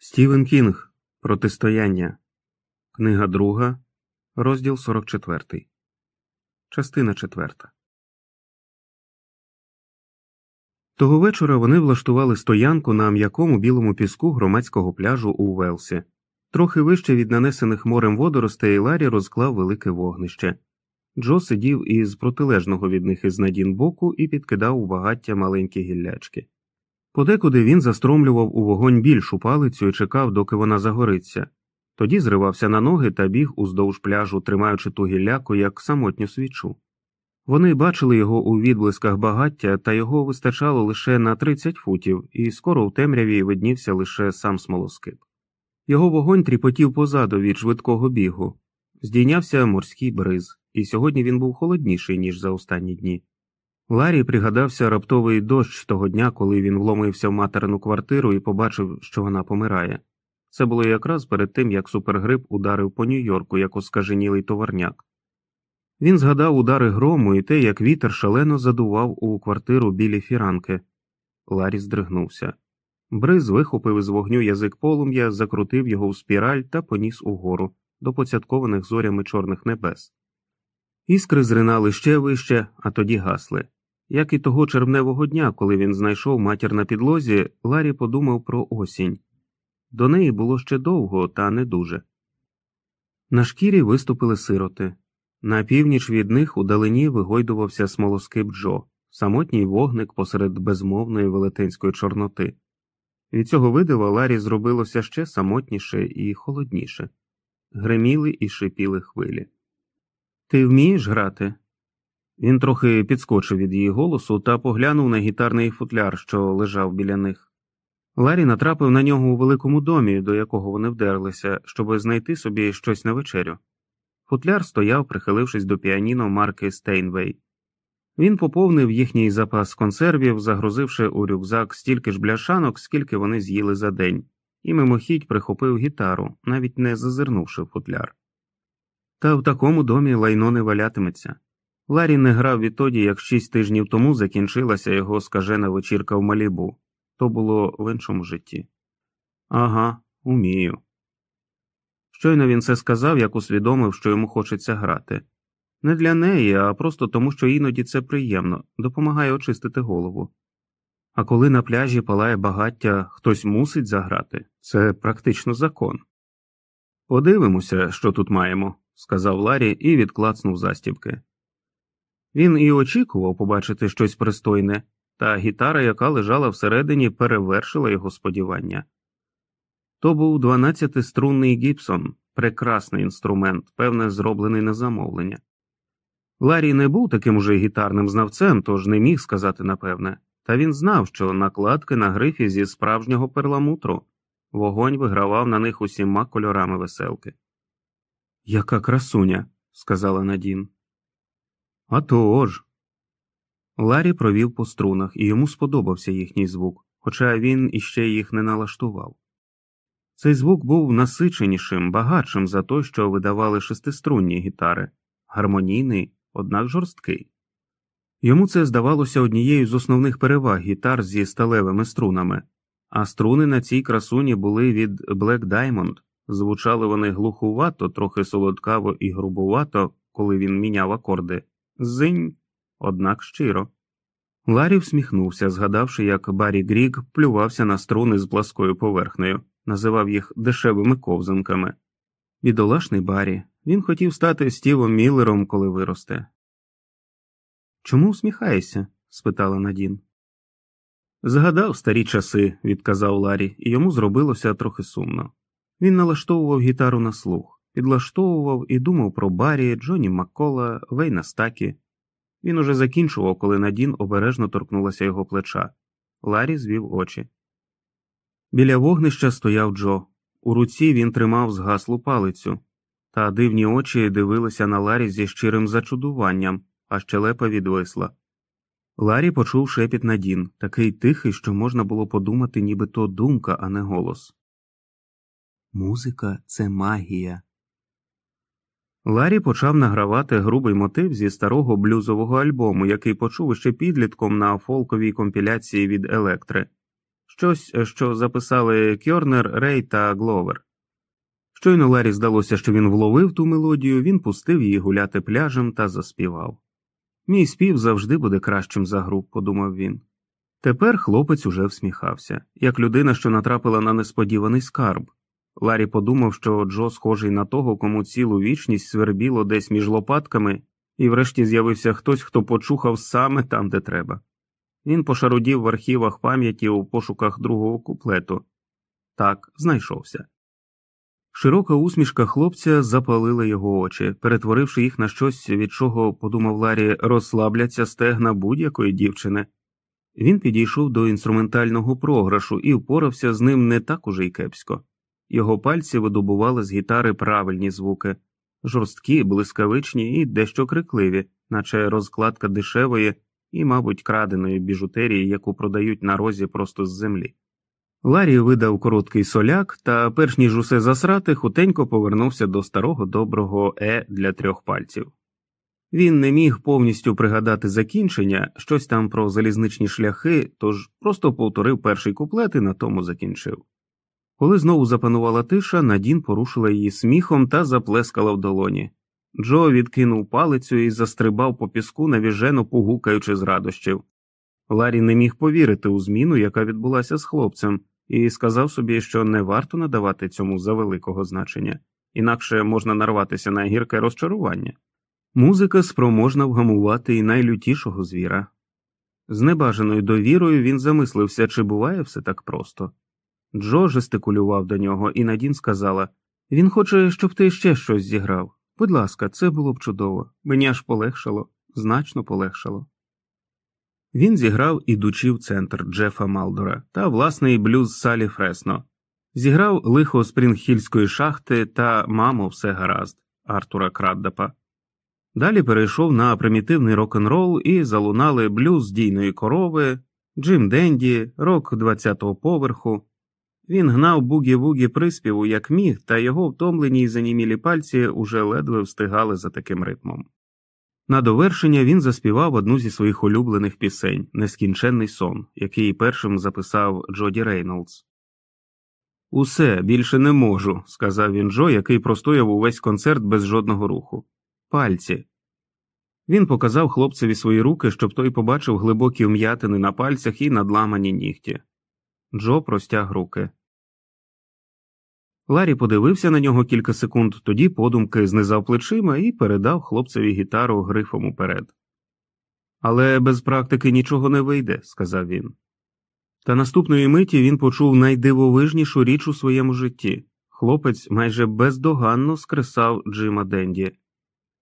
Стівен Кінг Протистояння. Книга друга, розділ 44. Частина 4. Того вечора вони влаштували стоянку на м'якому білому піску громадського пляжу у Велсі. Трохи вище від нанесених морем водоростей Ларі розклав велике вогнище. Джо сидів із протилежного від них із надін боку і підкидав у багаття маленькі гіллячки. Подекуди він застромлював у вогонь більшу палицю і чекав, доки вона загориться, тоді зривався на ноги та біг уздовж пляжу, тримаючи ту гілляку як самотню свічу. Вони бачили його у відблисках багаття, та його вистачало лише на 30 футів, і скоро у темряві виднівся лише сам смолоскип. Його вогонь тріпотів позаду від швидкого бігу, здійнявся морський бриз, і сьогодні він був холодніший, ніж за останні дні. Ларі пригадався раптовий дощ того дня, коли він вломився в материну квартиру і побачив, що вона помирає. Це було якраз перед тим, як супергрип ударив по Нью-Йорку, як оскаженілий товарняк. Він згадав удари грому і те, як вітер шалено задував у квартиру білі фіранки. Ларі здригнувся. Бриз вихопив із вогню язик полум'я, закрутив його в спіраль та поніс угору до поцяткованих зорями чорних небес. Іскри зринали ще вище, а тоді гасли. Як і того червневого дня, коли він знайшов матір на підлозі, Ларі подумав про осінь. До неї було ще довго, та не дуже. На шкірі виступили сироти. На північ від них у далині вигойдувався смолоскип Джо, самотній вогник посеред безмовної велетенської чорноти. Від цього видива Ларі зробилося ще самотніше і холодніше. Греміли і шипіли хвилі. Ти вмієш грати? Він трохи підскочив від її голосу та поглянув на гітарний футляр, що лежав біля них. Ларі натрапив на нього у великому домі, до якого вони вдерлися, щоб знайти собі щось на вечерю. Футляр стояв, прихилившись до піаніно марки Стейнвей. Він поповнив їхній запас консервів, загрузивши у рюкзак стільки ж бляшанок, скільки вони з'їли за день, і мимохідь прихопив гітару, навіть не зазирнувши в футляр. Та в такому домі лайно не валятиметься. Ларі не грав відтоді, як шість тижнів тому закінчилася його скажена вечірка в Малібу. То було в іншому житті. Ага, умію. Щойно він це сказав, як усвідомив, що йому хочеться грати. Не для неї, а просто тому, що іноді це приємно, допомагає очистити голову. А коли на пляжі палає багаття, хтось мусить заграти, це практично закон. Подивимося, що тут маємо, сказав Ларі і відклацнув застібки. Він і очікував побачити щось пристойне, та гітара, яка лежала всередині, перевершила його сподівання. То був 12-струнний Гібсон, прекрасний інструмент, певне, зроблений на замовлення. Ларі не був таким уже гітарним знавцем, тож не міг сказати напевне, та він знав, що накладки на грифі зі справжнього перламутру вогонь вигравав на них усіма кольорами веселки. Яка красуня, сказала Надін. «А то ж!» Ларі провів по струнах, і йому сподобався їхній звук, хоча він іще їх не налаштував. Цей звук був насиченішим, багатшим за той, що видавали шестиструнні гітари, гармонійний, однак жорсткий. Йому це здавалося однією з основних переваг гітар зі сталевими струнами, а струни на цій красуні були від Black Diamond, звучали вони глухувато, трохи солодкаво і грубувато, коли він міняв акорди. Зинь, однак щиро. Ларі всміхнувся, згадавши, як Баррі Гріг плювався на струни з пласкою поверхнею, називав їх дешевими ковзанками. Бідолашний Баррі, він хотів стати Стівом Міллером, коли виросте. Чому усміхаєшся? спитала Надін. Згадав старі часи, відказав Ларі, і йому зробилося трохи сумно. Він налаштовував гітару на слух, підлаштовував і думав про Баррі, Джоні Маккола, Вейна Стакі. Він уже закінчував, коли Надін обережно торкнулася його плеча. Ларі звів очі. Біля вогнища стояв Джо. У руці він тримав згаслу палицю, та дивні очі дивилися на Ларі зі щирим зачудуванням, а щелепа відвисла. Ларі почув шепіт Надін, такий тихий, що можна було подумати, ніби то думка, а не голос. Музика це магія. Ларі почав награвати грубий мотив зі старого блюзового альбому, який почув ще підлітком на фолковій компіляції від Електри. щось, що записали Кьорнер, Рей та Гловер. Щойно Ларі здалося, що він вловив ту мелодію, він пустив її гуляти пляжем та заспівав. Мій спів завжди буде кращим за гру, подумав він. Тепер хлопець уже всміхався, як людина, що натрапила на несподіваний скарб. Ларі подумав, що Джо схожий на того, кому цілу вічність свербіло десь між лопатками, і врешті з'явився хтось, хто почухав саме там, де треба. Він пошарудів в архівах пам'яті у пошуках другого куплету. Так, знайшовся. Широка усмішка хлопця запалила його очі, перетворивши їх на щось, від чого, подумав Ларі, розслабляться стегна будь-якої дівчини. Він підійшов до інструментального програшу і впорався з ним не так уже й кепсько. Його пальці видобували з гітари правильні звуки, жорсткі, блискавичні і дещо крикливі, наче розкладка дешевої і, мабуть, краденої біжутерії, яку продають на розі просто з землі. Ларі видав короткий соляк та, перш ніж усе засрати, хутенько повернувся до старого доброго е для трьох пальців. Він не міг повністю пригадати закінчення, щось там про залізничні шляхи, тож просто повторив перший куплет і на тому закінчив. Коли знову запанувала тиша, Надін порушила її сміхом та заплескала в долоні. Джо відкинув палицю і застрибав по піску, навіжено погукаючи з радощів. Ларі не міг повірити у зміну, яка відбулася з хлопцем, і сказав собі, що не варто надавати цьому завеликого значення, інакше можна нарватися на гірке розчарування. Музика спроможна вгамувати і найлютішого звіра. З небажаною довірою він замислився, чи буває все так просто. Джо жестикулював до нього, і Надін сказала Він хоче, щоб ти ще щось зіграв. Будь ласка, це було б чудово. Мені аж полегшало, значно полегшало. Він зіграв ідучи в центр Джефа Малдора та власний блюз Салі Фресно, зіграв лихо Спрінгхільської шахти та Мамо, все гаразд Артура Краддапа. Далі перейшов на примітивний рок-н-рол і залунали блюз дійної корови, Джим Денді, рок 20-го поверху. Він гнав бугі-вугі приспіву, як міг, та його втомлені й занімілі пальці уже ледве встигали за таким ритмом. На довершення він заспівав одну зі своїх улюблених пісень Нескінченний сон, який першим записав Джоді Рейнолдс. Усе більше не можу, сказав він Джо, який простояв увесь концерт без жодного руху. Пальці. Він показав хлопцеві свої руки, щоб той побачив глибокі вм'ятини на пальцях і надламані нігті. Джо простяг руки. Ларі подивився на нього кілька секунд, тоді подумки знизав плечима і передав хлопцеві гітару грифом уперед. Але без практики нічого не вийде, сказав він. Та наступної миті він почув найдивовижнішу річ у своєму житті хлопець майже бездоганно скресав Джима Денді.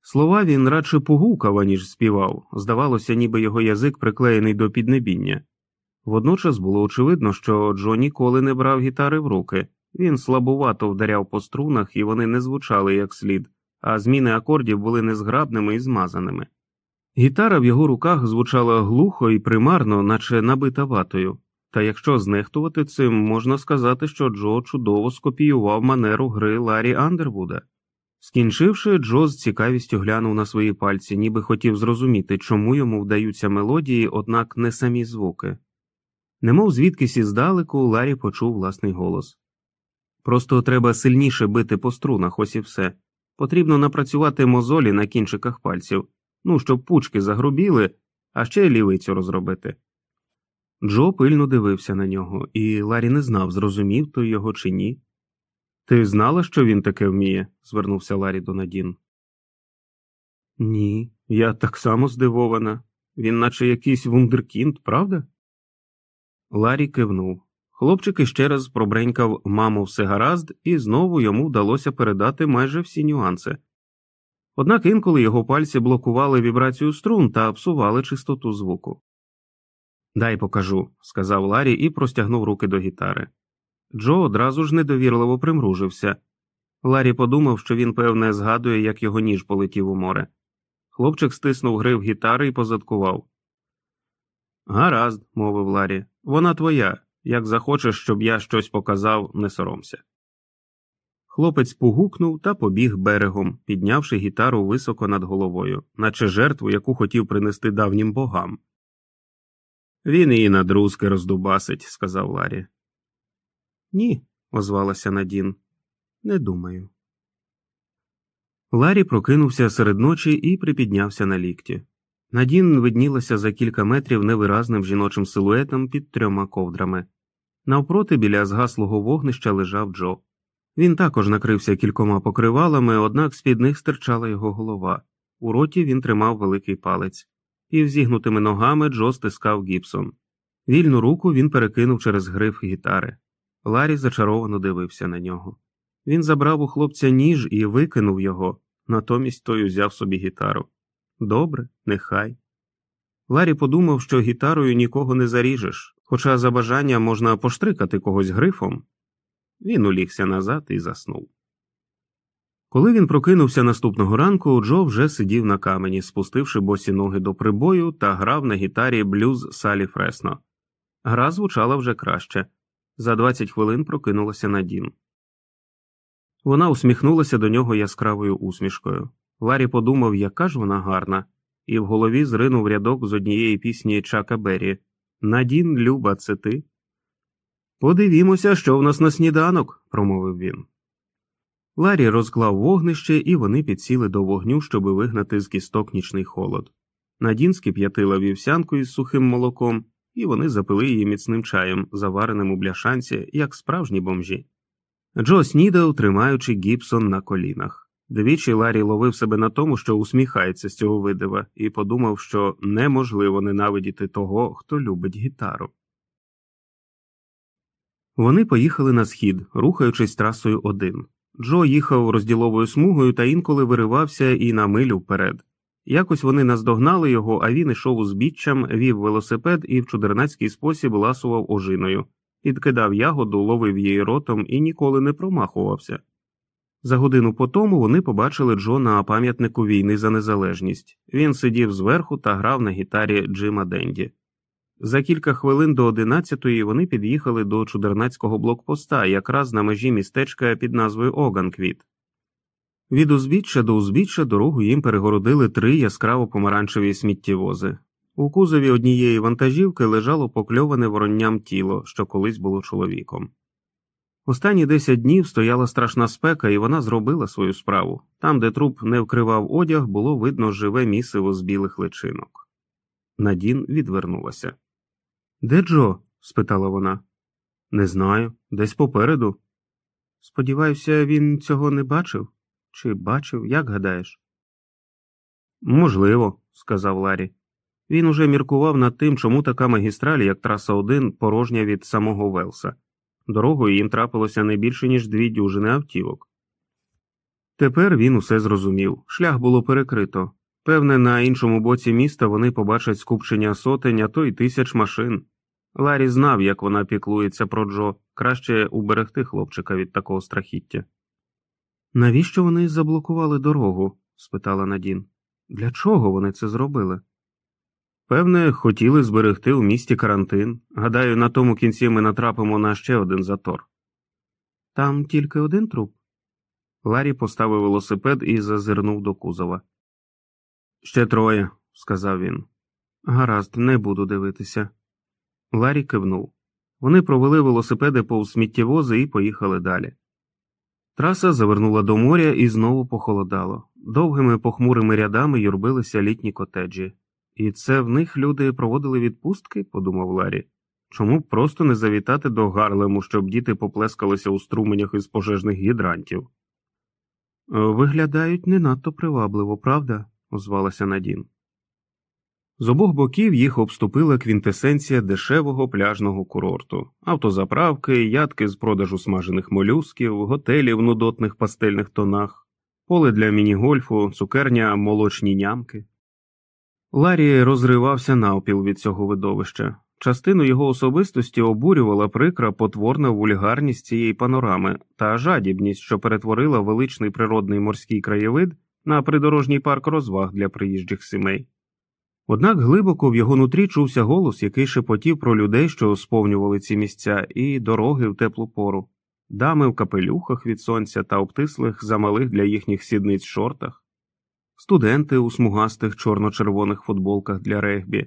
Слова він радше погукав, аніж співав, здавалося, ніби його язик приклеєний до піднебіння. Водночас було очевидно, що Джо ніколи не брав гітари в руки. Він слабувато вдаряв по струнах, і вони не звучали як слід, а зміни акордів були незграбними і змазаними. Гітара в його руках звучала глухо і примарно, наче набита ватою, та якщо знехтувати цим, можна сказати, що Джо чудово скопіював манеру гри Ларі Андервуда. Скінчивши, Джо з цікавістю глянув на свої пальці, ніби хотів зрозуміти, чому йому вдаються мелодії, однак не самі звуки. Немов звідкись іздалеку, Ларі почув власний голос. Просто треба сильніше бити по струнах, ось і все. Потрібно напрацювати мозолі на кінчиках пальців, ну, щоб пучки загрубіли, а ще лівицю розробити. Джо пильно дивився на нього, і Ларі не знав, зрозумів той його чи ні. Ти знала, що він таке вміє? звернувся Ларі до Надін. Ні, я так само здивована. Він, наче якийсь вундеркінд, правда? Ларі кивнув. Хлопчик іще раз пробренькав маму все гаразд, і знову йому вдалося передати майже всі нюанси. Однак інколи його пальці блокували вібрацію струн та псували чистоту звуку. Дай покажу, сказав Ларі і простягнув руки до гітари. Джо одразу ж недовірливо примружився. Ларі подумав, що він, певне, згадує, як його ніж полетів у море. Хлопчик стиснув грив гітари і позадкував. Гаразд, мовив Ларі, вона твоя. Як захочеш, щоб я щось показав, не соромся. Хлопець погукнув та побіг берегом, піднявши гітару високо над головою, наче жертву, яку хотів принести давнім богам. Він її на друзки роздубасить, сказав Ларі. Ні, озвалася Надін. Не думаю. Ларі прокинувся серед ночі і припіднявся на лікті. Надін виднілася за кілька метрів невиразним жіночим силуетом під трьома ковдрами. Навпроти біля згаслого вогнища лежав Джо. Він також накрився кількома покривалами, однак з під них стирчала його голова. У роті він тримав великий палець, і взігнутими ногами Джо стискав Гібсон. Вільну руку він перекинув через гриф гітари. Ларі зачаровано дивився на нього. Він забрав у хлопця ніж і викинув його, натомість той узяв собі гітару. Добре, нехай. Ларі подумав, що гітарою нікого не заріжеш, хоча за бажання можна поштрикати когось грифом. Він улігся назад і заснув. Коли він прокинувся наступного ранку, Джо вже сидів на камені, спустивши босі ноги до прибою та грав на гітарі блюз Салі Фресно. Гра звучала вже краще. За 20 хвилин прокинулася Надін. Вона усміхнулася до нього яскравою усмішкою. Ларі подумав, яка ж вона гарна, і в голові зринув рядок з однієї пісні Чака Беррі Надін, Люба, це ти. Подивімося, що в нас на сніданок, промовив він. Ларі розклав вогнище, і вони підсіли до вогню, щоби вигнати з кісток нічний холод. Надін скип'ятила вівсянку із сухим молоком, і вони запили її міцним чаєм, завареним у бляшанці, як справжні бомжі. Джо снідав, тримаючи Гібсон на колінах. Двічі Ларі ловив себе на тому, що усміхається з цього видива, і подумав, що неможливо ненавидіти того, хто любить гітару. Вони поїхали на схід, рухаючись трасою один. Джо їхав розділовою смугою та інколи виривався і на милю вперед. Якось вони наздогнали його, а він ішов узбіччям, вів велосипед і в чудернацький спосіб ласував ожиною, підкидав ягоду, ловив її ротом і ніколи не промахувався. За годину по тому вони побачили Джо на пам'ятнику війни за незалежність. Він сидів зверху та грав на гітарі Джима Денді. За кілька хвилин до одинадцятої вони під'їхали до чудернацького блокпоста, якраз на межі містечка під назвою Оганквіт. Від узбіччя до узбіччя дорогу їм перегородили три яскраво помаранчеві сміттєвози. У кузові однієї вантажівки лежало покльоване воронням тіло, що колись було чоловіком. Останні десять днів стояла страшна спека, і вона зробила свою справу. Там, де труп не вкривав одяг, було видно живе місиво з білих личинок. Надін відвернулася. Де Джо? спитала вона. Не знаю, десь попереду. Сподіваюся, він цього не бачив? Чи бачив, як гадаєш? Можливо, сказав Ларі. Він уже міркував над тим, чому така магістраль, як траса 1, порожня від самого Велса. Дорогою їм трапилося не більше, ніж дві дюжини автівок. Тепер він усе зрозумів шлях було перекрито. Певне, на іншому боці міста вони побачать скупчення сотень, а то й тисяч машин. Ларі знав, як вона піклується про Джо, краще уберегти хлопчика від такого страхіття. Навіщо вони заблокували дорогу? спитала Надін. Для чого вони це зробили? Певне, хотіли зберегти у місті карантин. Гадаю, на тому кінці ми натрапимо на ще один затор. Там тільки один труп. Ларі поставив велосипед і зазирнув до кузова. Ще троє, сказав він. Гаразд, не буду дивитися. Ларі кивнув. Вони провели велосипеди повз сміттєвози і поїхали далі. Траса завернула до моря і знову похолодало. Довгими похмурими рядами юрбилися літні котеджі. І це в них люди проводили відпустки, подумав Ларі. Чому б просто не завітати до Гарлему, щоб діти поплескалися у струменях із пожежних гідрантів? Виглядають не надто привабливо, правда? озвалася Надін. З обох боків їх обступила квінтесенція дешевого пляжного курорту, автозаправки, ядки з продажу смажених молюсків, готелі в нудотних пастельних тонах, поле для міні-гольфу, цукерня, молочні нямки. Ларі розривався навпіл від цього видовища. Частину його особистості обурювала прикра потворна вульгарність цієї панорами та жадібність, що перетворила величний природний морський краєвид на придорожній парк розваг для приїжджих сімей. Однак глибоко в його нутрі чувся голос, який шепотів про людей, що сповнювали ці місця, і дороги в теплу пору, дами в капелюхах від сонця та обтислих замалих для їхніх сідниць шортах, студенти у смугастих чорно-червоних футболках для регбі,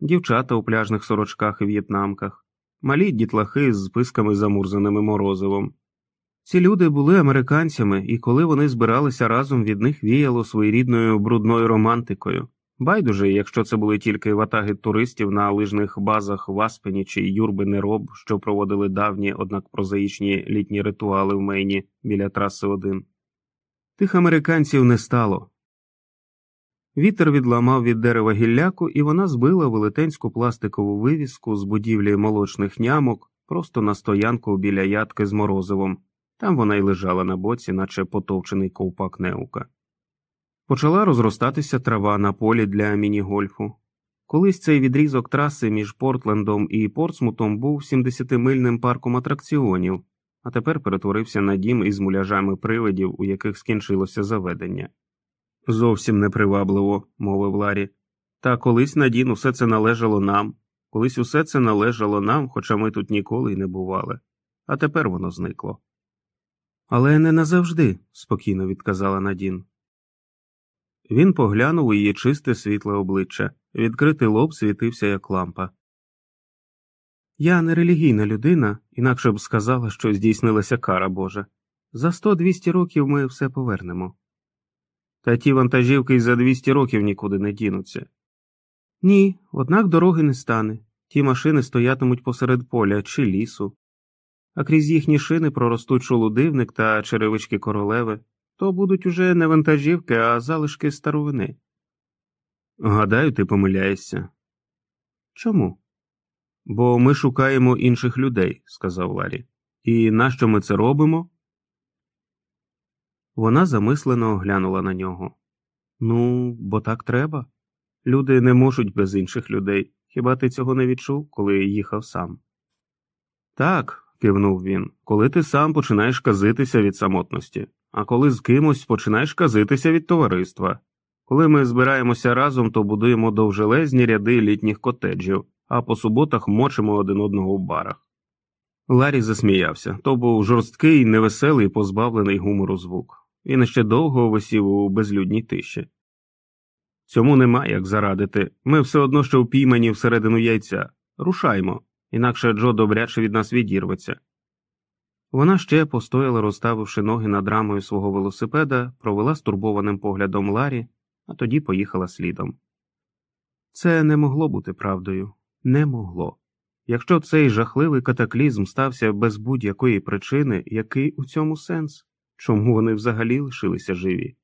дівчата у пляжних сорочках і в'єтнамках, малі дітлахи з списками замурзаними морозивом. Ці люди були американцями, і коли вони збиралися разом, від них віяло своєрідною брудною романтикою. Байдуже, якщо це були тільки ватаги туристів на лижних базах в Аспені чи юрби Нероб, що проводили давні, однак прозаїчні літні ритуали в Мейні біля траси 1. Тих американців не стало. Вітер відламав від дерева гілляку, і вона збила велетенську пластикову вивіску з будівлі молочних нямок просто на стоянку біля ядки з морозивом. Там вона й лежала на боці, наче потовчений ковпак неука. Почала розростатися трава на полі для міні-гольфу. Колись цей відрізок траси між Портлендом і Портсмутом був 70-мильним парком атракціонів, а тепер перетворився на дім із муляжами привидів, у яких скінчилося заведення. Зовсім непривабливо, мовив Ларі. Та колись Надін усе це належало нам, колись усе це належало нам, хоча ми тут ніколи й не бували, а тепер воно зникло. Але не назавжди, спокійно відказала Надін. Він поглянув у її чисте світле обличчя, відкритий лоб світився, як лампа. Я не релігійна людина, інакше б сказала, що здійснилася кара Божа. За сто двісті років ми все повернемо. Та ті вантажівки й за 200 років нікуди не дінуться. Ні, однак дороги не стане. Ті машини стоятимуть посеред поля чи лісу, а крізь їхні шини проростуть шолудивник та черевички королеви, то будуть уже не вантажівки, а залишки старовини. Гадаю, ти помиляєшся. Чому? Бо ми шукаємо інших людей, сказав Ларі. І нащо ми це робимо? Вона замислено оглянула на нього. Ну, бо так треба. Люди не можуть без інших людей. Хіба ти цього не відчув, коли їхав сам? Так, кивнув він, коли ти сам починаєш казитися від самотності, а коли з кимось починаєш казитися від товариства. Коли ми збираємося разом, то будуємо довжелезні ряди літніх котеджів, а по суботах мочимо один одного в барах. Ларі засміявся то був жорсткий, невеселий, позбавлений гумору звук. Він ще довго висів у безлюдній тиші. Цьому нема як зарадити. Ми все одно що впіймані всередину яйця. Рушаймо, інакше Джо добряче від нас відірветься. Вона ще постояла, розставивши ноги над рамою свого велосипеда, провела стурбованим поглядом Ларі, а тоді поїхала слідом. Це не могло бути правдою, не могло. Якщо цей жахливий катаклізм стався без будь-якої причини, який у цьому сенс? Чому вони взагалі лишилися живі?